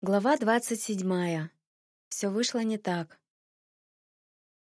Глава двадцать седьмая. Все вышло не так.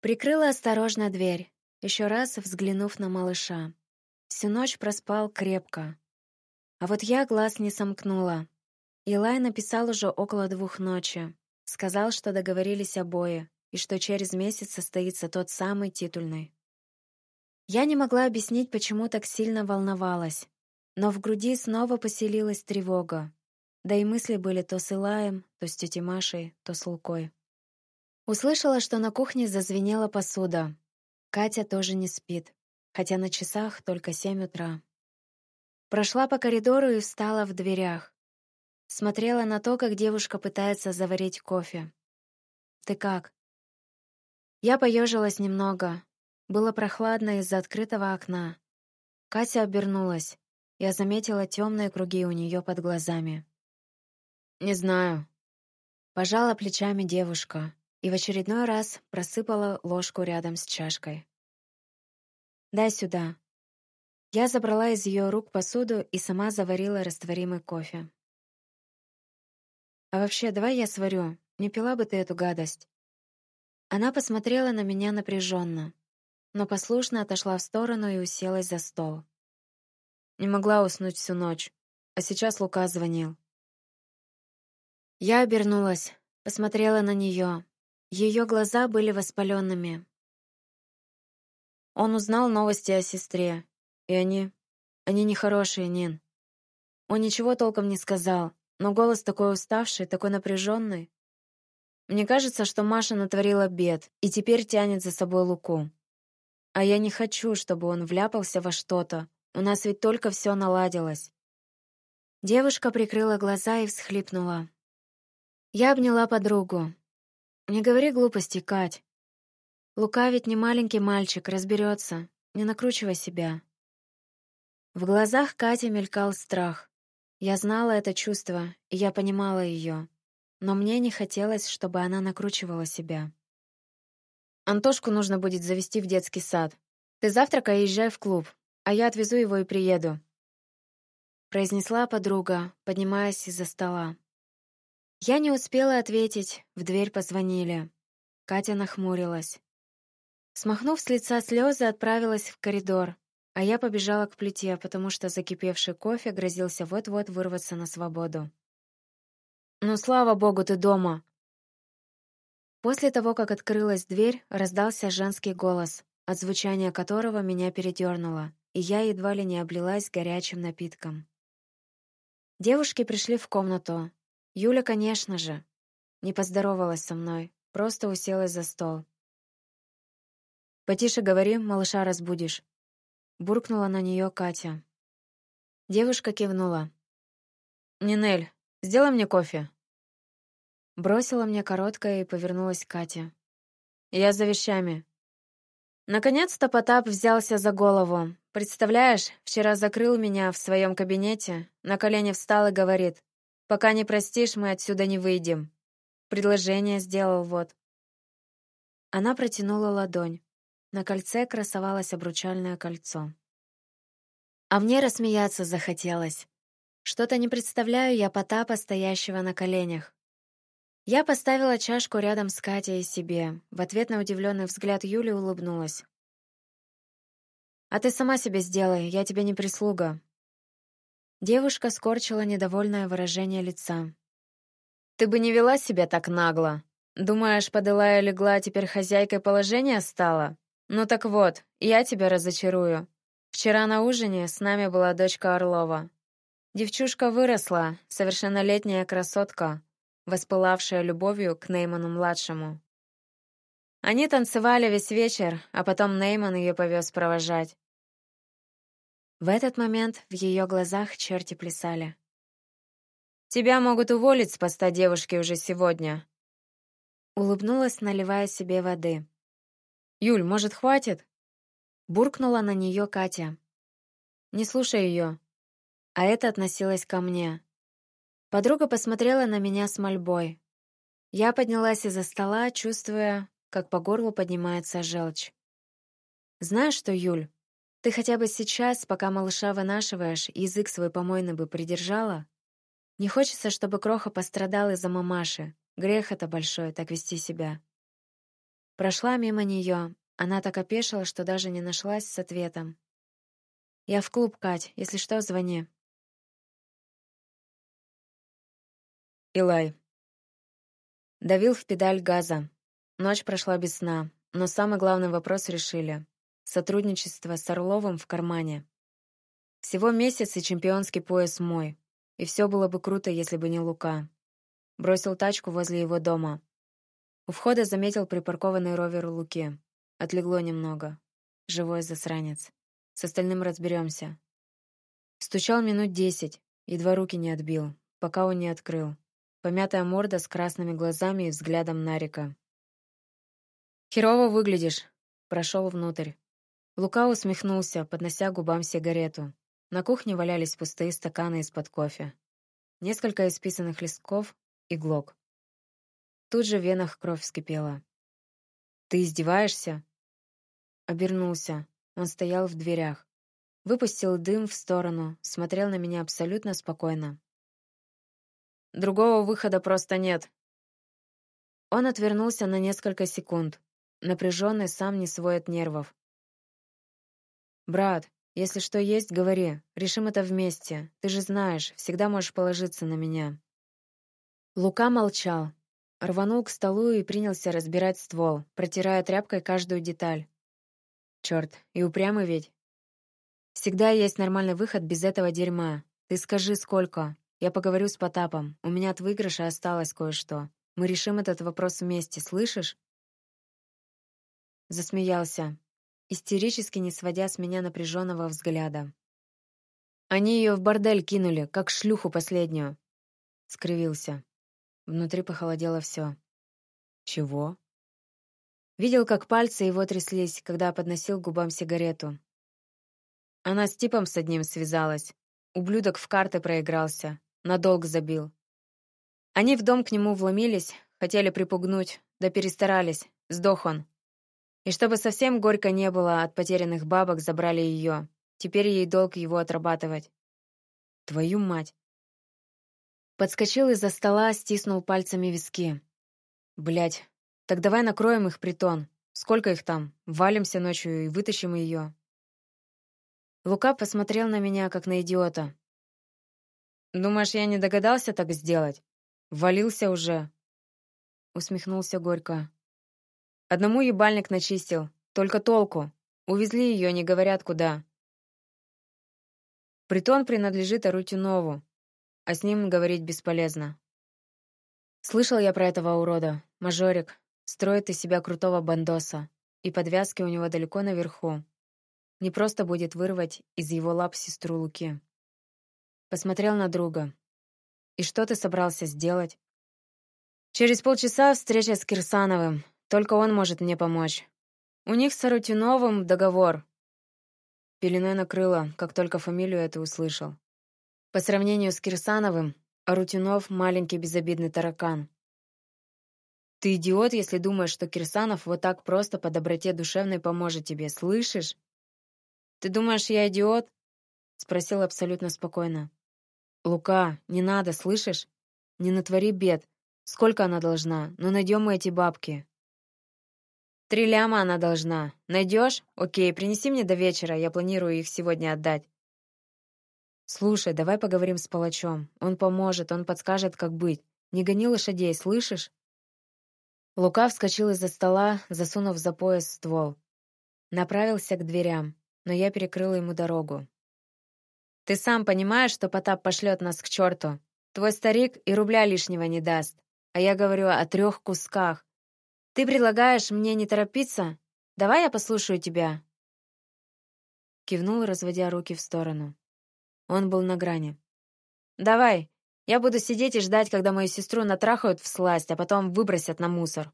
Прикрыла осторожно дверь, еще раз взглянув на малыша. Всю ночь проспал крепко. А вот я глаз не сомкнула. Илай написал уже около двух ночи. Сказал, что договорились обои, и что через месяц состоится тот самый титульный. Я не могла объяснить, почему так сильно волновалась. Но в груди снова поселилась тревога. Да и мысли были то с Илаем, то с тетей Машей, то с Лукой. Услышала, что на кухне зазвенела посуда. Катя тоже не спит, хотя на часах только семь утра. Прошла по коридору и встала в дверях. Смотрела на то, как девушка пытается заварить кофе. «Ты как?» Я поежилась немного. Было прохладно из-за открытого окна. Катя обернулась. Я заметила темные круги у нее под глазами. «Не знаю». Пожала плечами девушка и в очередной раз просыпала ложку рядом с чашкой. «Дай сюда». Я забрала из ее рук посуду и сама заварила растворимый кофе. «А вообще, давай я сварю. Не пила бы ты эту гадость». Она посмотрела на меня напряженно, но послушно отошла в сторону и уселась за стол. Не могла уснуть всю ночь, а сейчас Лука звонил. Я обернулась, посмотрела на нее. Ее глаза были воспаленными. Он узнал новости о сестре, и они... Они нехорошие, Нин. Он ничего толком не сказал, но голос такой уставший, такой напряженный. Мне кажется, что Маша натворила бед и теперь тянет за собой Луку. А я не хочу, чтобы он вляпался во что-то. У нас ведь только все наладилось. Девушка прикрыла глаза и всхлипнула. Я обняла подругу. «Не говори глупости, Кать. Лука ведь не маленький мальчик, разберется. Не накручивай себя». В глазах Кати мелькал страх. Я знала это чувство, и я понимала ее. Но мне не хотелось, чтобы она накручивала себя. «Антошку нужно будет завести в детский сад. Ты завтрака езжай в клуб, а я отвезу его и приеду», произнесла подруга, поднимаясь из-за стола. Я не успела ответить, в дверь позвонили. Катя нахмурилась. Смахнув с лица слезы, отправилась в коридор, а я побежала к плите, потому что закипевший кофе грозился вот-вот вырваться на свободу. «Ну, слава богу, ты дома!» После того, как открылась дверь, раздался женский голос, от звучания которого меня передернуло, и я едва ли не облилась горячим напитком. Девушки пришли в комнату, Юля, конечно же, не поздоровалась со мной, просто уселась за стол. «Потише говори, малыша разбудишь», — буркнула на нее Катя. Девушка кивнула. «Нинель, сделай мне кофе». Бросила мне короткое и повернулась к Кате. «Я за вещами». Наконец-то Потап взялся за голову. Представляешь, вчера закрыл меня в своем кабинете, на колени встал и говорит, Пока не простишь, мы отсюда не выйдем. Предложение сделал вот. Она протянула ладонь. На кольце красовалось обручальное кольцо. А мне рассмеяться захотелось. Что-то не представляю я Потапа, стоящего на коленях. Я поставила чашку рядом с Катей и себе. В ответ на удивленный взгляд Юли улыбнулась. «А ты сама себе сделай, я тебе не прислуга», Девушка скорчила недовольное выражение лица. «Ты бы не вела себя так нагло. Думаешь, подылая легла, теперь хозяйкой положения стала? Ну так вот, я тебя разочарую. Вчера на ужине с нами была дочка Орлова. Девчушка выросла, совершеннолетняя красотка, воспылавшая любовью к Нейману-младшему. Они танцевали весь вечер, а потом Нейман ее повез провожать. В этот момент в ее глазах черти плясали. «Тебя могут уволить с поста девушки уже сегодня», улыбнулась, наливая себе воды. «Юль, может, хватит?» Буркнула на нее Катя. «Не слушай ее». А это относилось ко мне. Подруга посмотрела на меня с мольбой. Я поднялась из-за стола, чувствуя, как по горлу поднимается желчь. «Знаешь что, Юль, ты хотя бы сейчас, пока малыша вынашиваешь, язык свой помойный бы придержала? Не хочется, чтобы Кроха пострадал из-за мамаши. Грех это большой, так вести себя. Прошла мимо нее. Она так опешила, что даже не нашлась с ответом. «Я в клуб, Кать. Если что, звони». Илай. Давил в педаль газа. Ночь прошла без сна, но самый главный вопрос решили. Сотрудничество с Орловым в кармане. Всего месяц и чемпионский пояс мой. И все было бы круто, если бы не Лука. Бросил тачку возле его дома. У входа заметил припаркованный ровер Луки. Отлегло немного. Живой засранец. С остальным разберемся. Стучал минут десять, едва руки не отбил, пока он не открыл. Помятая морда с красными глазами и взглядом Нарика. «Херово выглядишь», — прошел внутрь. Лука усмехнулся, поднося губам сигарету. На кухне валялись пустые стаканы из-под кофе. Несколько исписанных листков и глок. Тут же в венах кровь вскипела. «Ты издеваешься?» Обернулся. Он стоял в дверях. Выпустил дым в сторону, смотрел на меня абсолютно спокойно. «Другого выхода просто нет». Он отвернулся на несколько секунд, напряженный сам не свой от нервов. «Брат, если что есть, говори. Решим это вместе. Ты же знаешь, всегда можешь положиться на меня». Лука молчал. Рванул к столу и принялся разбирать ствол, протирая тряпкой каждую деталь. Черт, и упрямый ведь. Всегда есть нормальный выход без этого дерьма. Ты скажи, сколько. Я поговорю с Потапом. У меня от выигрыша осталось кое-что. Мы решим этот вопрос вместе, слышишь? Засмеялся, истерически не сводя с меня напряженного взгляда. Они ее в бордель кинули, как шлюху последнюю. Скривился. Внутри похолодело все. Чего? Видел, как пальцы его тряслись, когда подносил к губам сигарету. Она с типом с одним связалась. Ублюдок в карты проигрался. На долг забил. Они в дом к нему вломились, хотели припугнуть, да перестарались. Сдох он. И чтобы совсем горько не было, от потерянных бабок забрали ее. Теперь ей долг его отрабатывать. Твою мать. Подскочил из-за стола, стиснул пальцами виски. Блять, так давай накроем их притон. Сколько их там? Валимся ночью и вытащим ее. Лука посмотрел на меня, как на идиота. «Думаешь, я не догадался так сделать? Валился уже!» Усмехнулся горько. «Одному ебальник начистил. Только толку. Увезли ее, не говорят куда. Притон принадлежит Арутюнову, а с ним говорить бесполезно. Слышал я про этого урода. Мажорик, Строит из себя крутого бандоса, и подвязки у него далеко наверху. Не просто будет вырвать из его лап сестру Луки. Посмотрел на друга. «И что ты собрался сделать?» «Через полчаса встреча с Кирсановым. Только он может мне помочь. У них с Арутюновым договор». Пеленой накрыло, как только фамилию эту услышал. По сравнению с Кирсановым, Арутюнов — маленький безобидный таракан. Ты идиот, если думаешь, что Кирсанов вот так просто по доброте душевной поможет тебе, слышишь? Ты думаешь, я идиот? Спросил абсолютно спокойно. Лука, не надо, слышишь? Не натвори бед. Сколько она должна? Ну найдем мы эти бабки. Три ляма она должна. Найдешь? Окей, принеси мне до вечера, я планирую их сегодня отдать. Слушай, давай поговорим с палачом. Он поможет, он подскажет, как быть. Не гони лошадей, слышишь? Лука вскочил из-за стола, засунув за пояс ствол. Направился к дверям, но я перекрыла ему дорогу. «Ты сам понимаешь, что Потап пошлет нас к черту? Твой старик и рубля лишнего не даст. А я говорю о трех кусках. Ты предлагаешь мне не торопиться? Давай я послушаю тебя». Кивнул, разводя руки в сторону. Он был на грани. «Давай, я буду сидеть и ждать, когда мою сестру натрахают в сласть, а потом выбросят на мусор.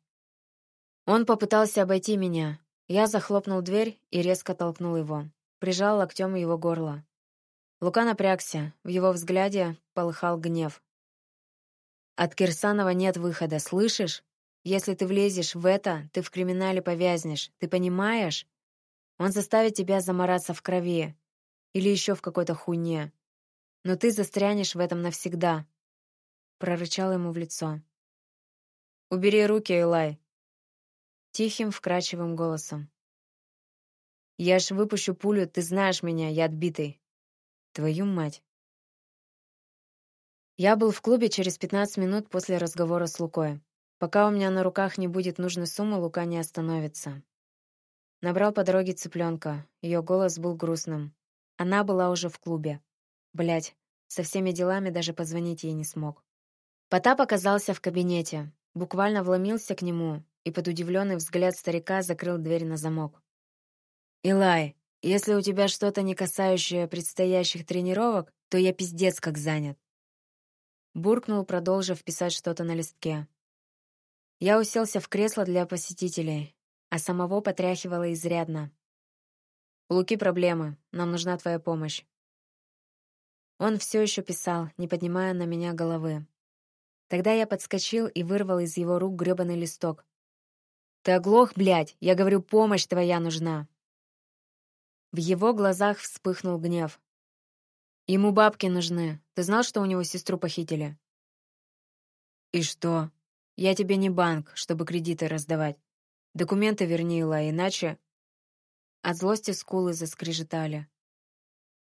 Он попытался обойти меня. Я захлопнул дверь и резко толкнул его. Прижал локтем его горло. Лука напрягся. В его взгляде полыхал гнев. «От Кирсанова нет выхода, слышишь? Если ты влезешь в это, ты в криминале повязнешь. Ты понимаешь? Он заставит тебя замораться в крови. Или еще в какой-то хуйне но ты застрянешь в этом навсегда. прорычал ему в лицо. «Убери руки, Элай!» Тихим, вкрадчивым голосом. «Я ж выпущу пулю, ты знаешь меня, я отбитый. Твою мать!» Я был в клубе через 15 минут после разговора с Лукой. Пока у меня на руках не будет нужной суммы, Лука не остановится. Набрал по дороге цыпленка. Ее голос был грустным. Она была уже в клубе. Блять, со всеми делами даже позвонить ей не смог. Потап оказался в кабинете, буквально вломился к нему и под удивленный взгляд старика закрыл дверь на замок. «Илай, если у тебя что-то не касающее предстоящих тренировок, то я пиздец как занят. Буркнул, продолжив писать что-то на листке. Я уселся в кресло для посетителей, а самого потряхивало изрядно. «У Луки проблемы, нам нужна твоя помощь». Он все еще писал, не поднимая на меня головы. Тогда я подскочил и вырвал из его рук грёбаный листок. «Ты оглох, блядь! Я говорю, помощь твоя нужна!» В его глазах вспыхнул гнев. Ему бабки нужны. Ты знал, что у него сестру похитили? И что? Я тебе не банк, чтобы кредиты раздавать. Документы верни, Ила, иначе... От злости скулы заскрежетали.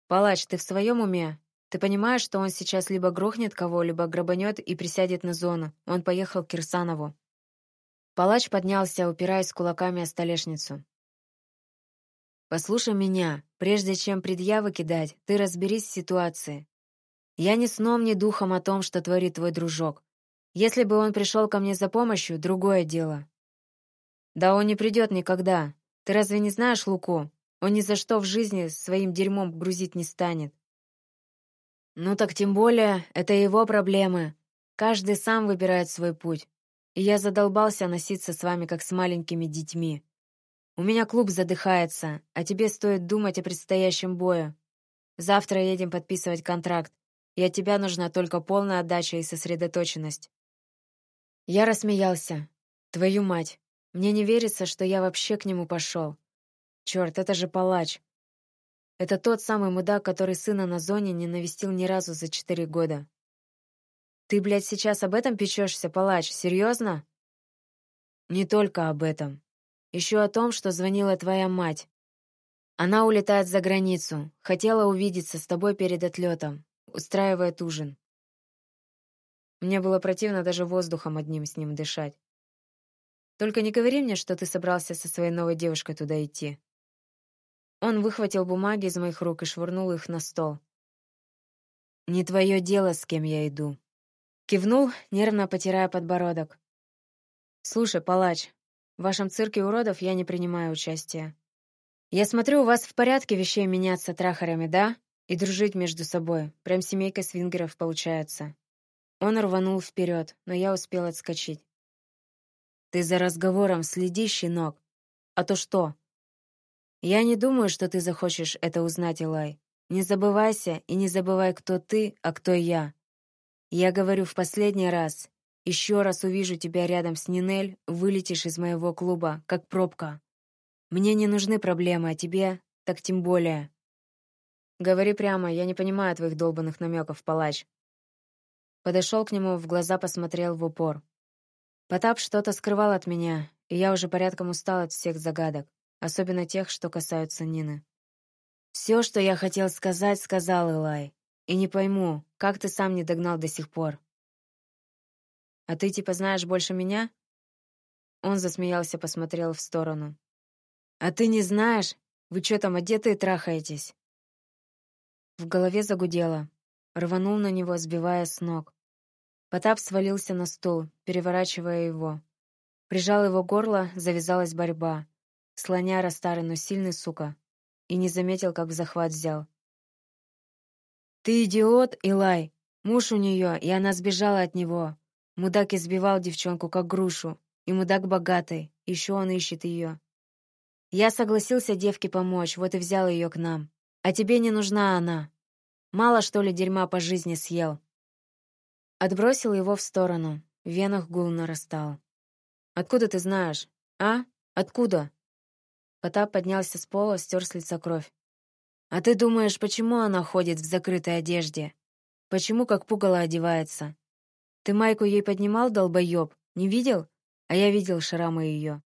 «Палач, ты в своем уме? Ты понимаешь, что он сейчас либо грохнет кого, либо грабанет и присядет на зону? Он поехал к Кирсанову». Палач поднялся, упираясь кулаками о столешницу. Послушай меня, прежде чем предъявы кидать, ты разберись в ситуации. Я ни сном, ни духом о том, что творит твой дружок. Если бы он пришел ко мне за помощью, другое дело. Да он не придет никогда. Ты разве не знаешь Луку? Он ни за что в жизни своим дерьмом грузить не станет. Ну так тем более, это его проблемы. Каждый сам выбирает свой путь. И я задолбался носиться с вами, как с маленькими детьми. У меня клуб задыхается, а тебе стоит думать о предстоящем бою. Завтра едем подписывать контракт, и от тебя нужна только полная отдача и сосредоточенность». Я рассмеялся. «Твою мать! Мне не верится, что я вообще к нему пошел. Черт, это же палач. Это тот самый мудак, который сына на зоне не навестил ни разу за четыре года. Ты, блядь, сейчас об этом печешься, палач? Серьезно? Не только об этом. Еще о том, что звонила твоя мать. Она улетает за границу. Хотела увидеться с тобой перед отлетом. Устраивает ужин. Мне было противно даже воздухом одним с ним дышать. Только не говори мне, что ты собрался со своей новой девушкой туда идти. Он выхватил бумаги из моих рук и швырнул их на стол. «Не твое дело, с кем я иду». Кивнул, нервно потирая подбородок. «Слушай, палач, в вашем цирке уродов я не принимаю участия. Я смотрю, у вас в порядке вещей меняться трахарями, да? И дружить между собой. Прям семейка свингеров получается. Он рванул вперед, но я успел отскочить. Ты за разговором следи, щенок. А то что? Я не думаю, что ты захочешь это узнать, Илай. Не забывайся и не забывай, кто ты, а кто я. Я говорю в последний раз. Еще раз увижу тебя рядом с Нинель, вылетишь из моего клуба, как пробка. Мне не нужны проблемы, а тебе так тем более. Говори прямо, я не понимаю твоих долбанных намеков, палач. Подошел к нему, в глаза посмотрел в упор. Потап что-то скрывал от меня, и я уже порядком устал от всех загадок, особенно тех, что касаются Нины. Все, что я хотел сказать, сказал Илай. И не пойму, как ты сам не догнал до сих пор. А ты типа знаешь больше меня?» Он засмеялся, посмотрел в сторону. «А ты не знаешь? Вы что там, одетые трахаетесь?» В голове загудело. Рванул на него, сбивая с ног. Потап свалился на стул, переворачивая его. Прижал его горло, завязалась борьба. Слоняра старый, но сильный, сука. И не заметил, как захват взял. «Ты идиот, Илай! Муж у нее, и она сбежала от него. Мудак избивал девчонку, как грушу. И мудак богатый. Еще он ищет ее. Я согласился девке помочь, вот и взял ее к нам. А тебе не нужна она. Мало, что ли, дерьма по жизни съел. Отбросил его в сторону. В венах гул нарастал. «Откуда ты знаешь? А? Откуда?» Потап поднялся с пола, стер с лица кровь. «А ты думаешь, почему она ходит в закрытой одежде? Почему как пугало одевается? Ты майку ей поднимал, долбоёб? Не видел? А я видел шрамы ее.